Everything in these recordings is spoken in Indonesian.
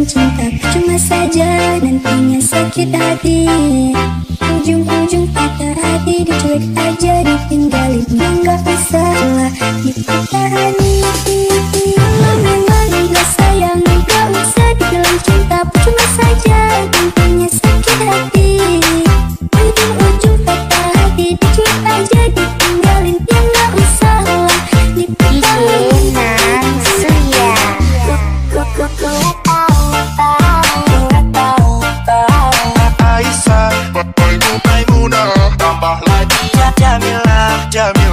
bilang cinta. Cuma saja nantinya sakit hati. Ujung-ujung patah hati dicuek aja ditinggalin. Ya nggak usah lah dipertahani Tell me?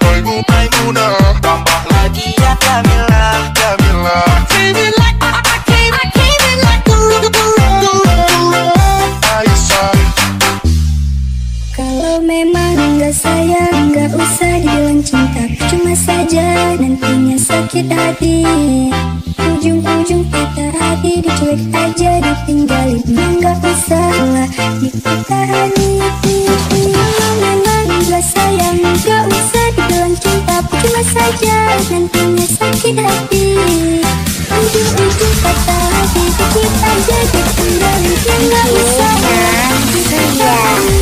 Tôi ngu, ai ngu Kalau memang nggak sayang nggak usah dibilang cinta. Cuma saja nantinya sakit hati. Ujung-ujung patah hati dicuek aja ditinggalin. Nggak usah lah dipertahani Kalau memang nggak sayang nggak usah dibilang cinta. Cuma saja nantinya sakit hati. Ujung-ujung patah hati dicuek aja ditinggalin. Nggak usah lah Surya